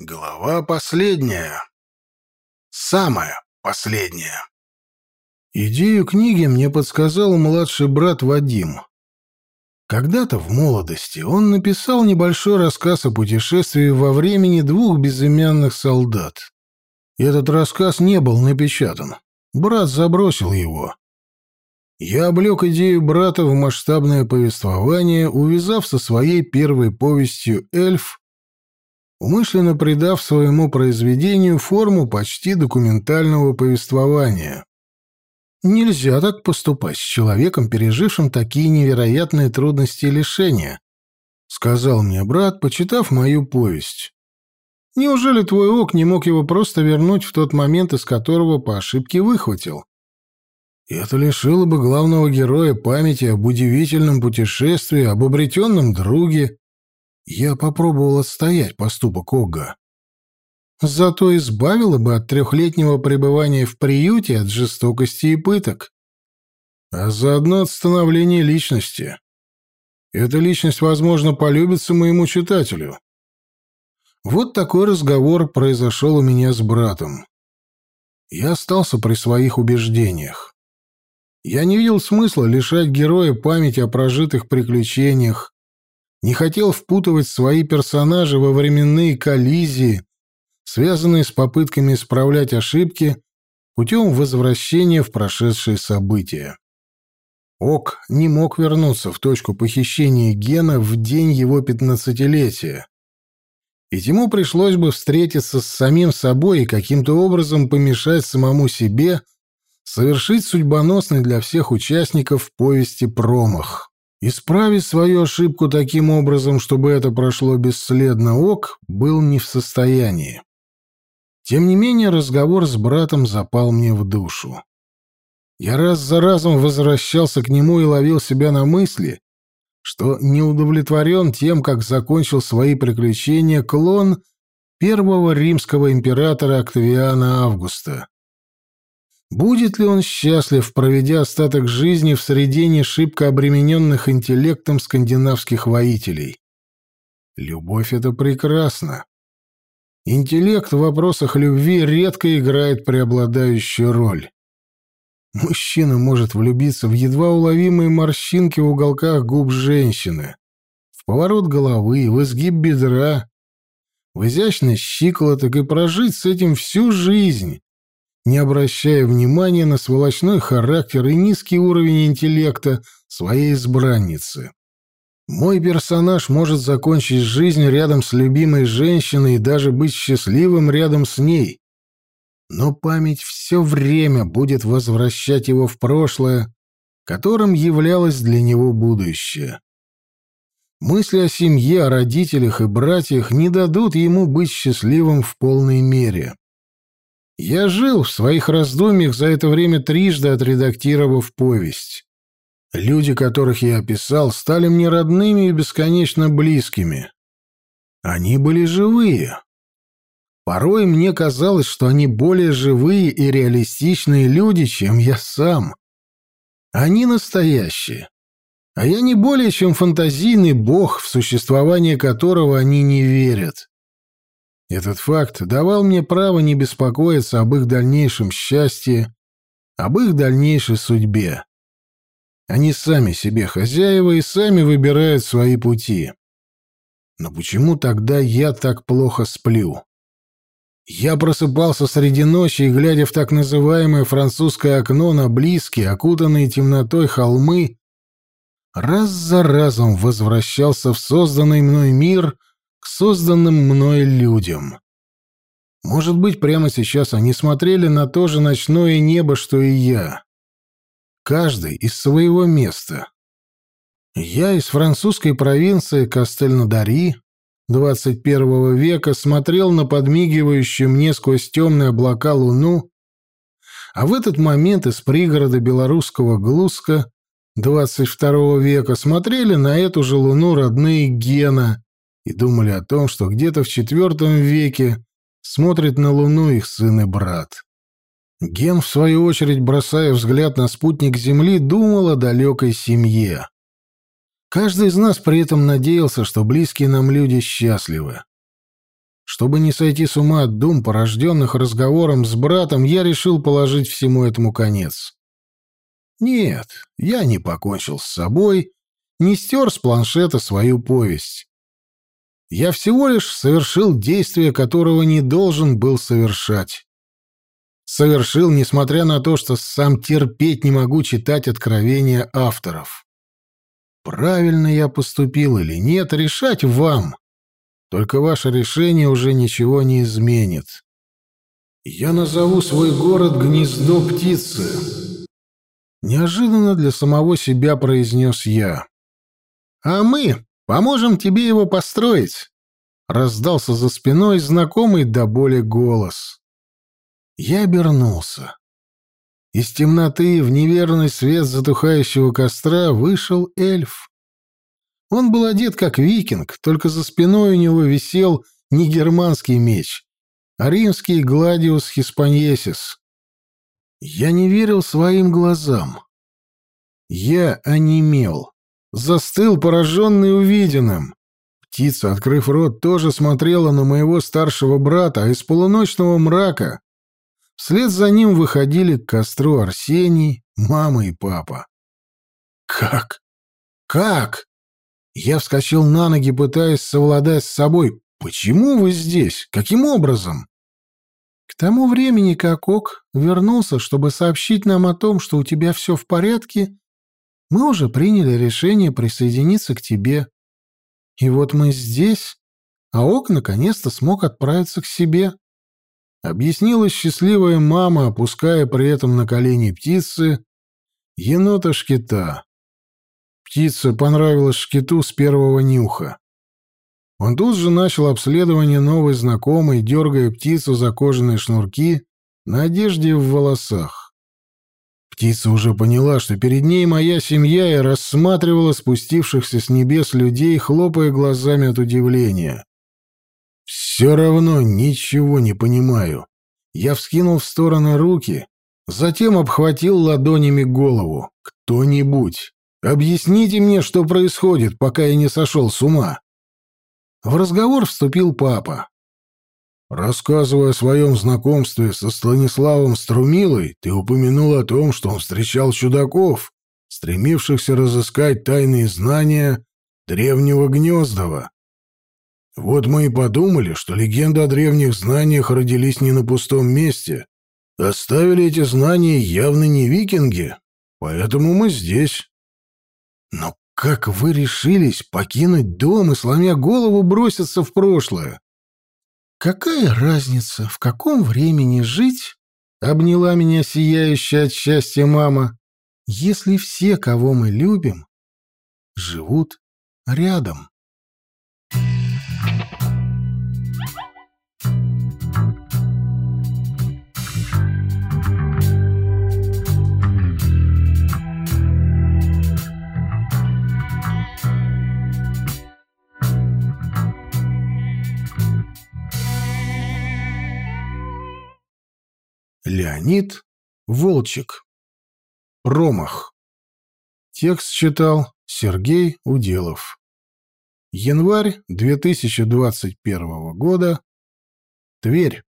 Глава последняя. Самая последняя. Идею книги мне подсказал младший брат Вадим. Когда-то в молодости он написал небольшой рассказ о путешествии во времени двух безымянных солдат. Этот рассказ не был напечатан. Брат забросил его. Я облег идею брата в масштабное повествование, увязав со своей первой повестью «Эльф», умышленно придав своему произведению форму почти документального повествования. Нельзя так поступать с человеком, пережившим такие невероятные трудности и лишения, сказал мне брат, почитав мою повесть. Неужели твой ок не мог его просто вернуть в тот момент, из которого по ошибке выхватил? Это лишило бы главного героя памяти об удивительном путешествии, об обретенном друге. Я попробовал отстоять поступок Огга. Зато избавило бы от трехлетнего пребывания в приюте от жестокости и пыток. А заодно от становления личности. Эта личность, возможно, полюбится моему читателю. Вот такой разговор произошел у меня с братом. Я остался при своих убеждениях. Я не видел смысла лишать героя памяти о прожитых приключениях, не хотел впутывать свои персонажи во временные коллизии, связанные с попытками исправлять ошибки путем возвращения в прошедшие события. Ок не мог вернуться в точку похищения Гена в день его пятнадцатилетия. Ведь ему пришлось бы встретиться с самим собой и каким-то образом помешать самому себе совершить судьбоносный для всех участников повести промах. Исправить свою ошибку таким образом, чтобы это прошло бесследно ок, был не в состоянии. Тем не менее, разговор с братом запал мне в душу. Я раз за разом возвращался к нему и ловил себя на мысли, что не удовлетворен тем, как закончил свои приключения клон первого римского императора Октавиана Августа. Будет ли он счастлив, проведя остаток жизни в среде шибко обремененных интеллектом скандинавских воителей? Любовь — это прекрасно. Интеллект в вопросах любви редко играет преобладающую роль. Мужчина может влюбиться в едва уловимые морщинки в уголках губ женщины, в поворот головы, в изгиб бедра, в изящность щиколоток и прожить с этим всю жизнь, не обращая внимания на сволочной характер и низкий уровень интеллекта своей избранницы. Мой персонаж может закончить жизнь рядом с любимой женщиной и даже быть счастливым рядом с ней. Но память все время будет возвращать его в прошлое, которым являлось для него будущее. Мысли о семье, о родителях и братьях не дадут ему быть счастливым в полной мере. Я жил в своих раздумьях за это время трижды отредактировав повесть. Люди, которых я описал, стали мне родными и бесконечно близкими. Они были живые. Порой мне казалось, что они более живые и реалистичные люди, чем я сам. Они настоящие. А я не более чем фантазийный бог, в существование которого они не верят. Этот факт давал мне право не беспокоиться об их дальнейшем счастье, об их дальнейшей судьбе. Они сами себе хозяева и сами выбирают свои пути. Но почему тогда я так плохо сплю? Я просыпался среди ночи и, глядя в так называемое французское окно на близкие, окутанные темнотой холмы, раз за разом возвращался в созданный мной мир — к созданным мной людям. Может быть, прямо сейчас они смотрели на то же ночное небо, что и я. Каждый из своего места. Я из французской провинции Кастельнадари 21 века смотрел на подмигивающую мне сквозь темные облака луну, а в этот момент из пригорода белорусского Глуска 22 века смотрели на эту же луну родные Гена и думали о том, что где-то в IV веке смотрит на Луну их сын и брат. Ген, в свою очередь, бросая взгляд на спутник Земли, думал о далекой семье. Каждый из нас при этом надеялся, что близкие нам люди счастливы. Чтобы не сойти с ума от дум, порожденных разговором с братом, я решил положить всему этому конец. Нет, я не покончил с собой, не стер с планшета свою повесть. Я всего лишь совершил действие, которого не должен был совершать. Совершил, несмотря на то, что сам терпеть не могу читать откровения авторов. Правильно я поступил или нет, решать вам. Только ваше решение уже ничего не изменит. Я назову свой город «Гнездо птицы». Неожиданно для самого себя произнес я. «А мы поможем тебе его построить», — раздался за спиной знакомый до боли голос. Я обернулся. Из темноты в неверный свет затухающего костра вышел эльф. Он был одет как викинг, только за спиной у него висел не германский меч, а римский гладиус хиспаньесис. Я не верил своим глазам. Я онемел, застыл, пораженный увиденным. Птица, открыв рот, тоже смотрела на моего старшего брата, а из полуночного мрака вслед за ним выходили к костру Арсений, мама и папа. «Как? Как?» Я вскочил на ноги, пытаясь совладать с собой. «Почему вы здесь? Каким образом?» К тому времени, как Ок вернулся, чтобы сообщить нам о том, что у тебя все в порядке, мы уже приняли решение присоединиться к тебе. И вот мы здесь, а Ок наконец-то смог отправиться к себе. Объяснила счастливая мама, опуская при этом на колени птицы енота-шкита. Птица понравилась шкиту с первого нюха. Он тут же начал обследование новой знакомой, дергая птицу за кожаные шнурки на одежде в волосах. Птица уже поняла, что перед ней моя семья, и рассматривала спустившихся с небес людей, хлопая глазами от удивления. «Все равно ничего не понимаю». Я вскинул в стороны руки, затем обхватил ладонями голову. «Кто-нибудь, Объясните мне, что происходит, пока я не сошел с ума». В разговор вступил папа. Рассказывая о своем знакомстве со Станиславом Струмилой, ты упомянул о том, что он встречал чудаков, стремившихся разыскать тайные знания древнего Гнездова. Вот мы и подумали, что легенды о древних знаниях родились не на пустом месте. Оставили эти знания явно не викинги, поэтому мы здесь. Но как вы решились покинуть дом и, сломя голову, броситься в прошлое? Какая разница, в каком времени жить? Обняла меня сияющая от счастья мама. Если все, кого мы любим, живут рядом. Леонид Волчек. Промах. Текст читал Сергей Уделов. Январь 2021 года. Тверь.